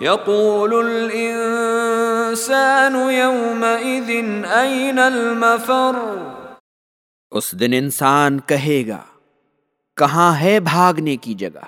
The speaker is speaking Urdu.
يقول الانسان يومئذ المفر؟ اس دن انسان کہے گا کہاں ہے بھاگنے کی جگہ؟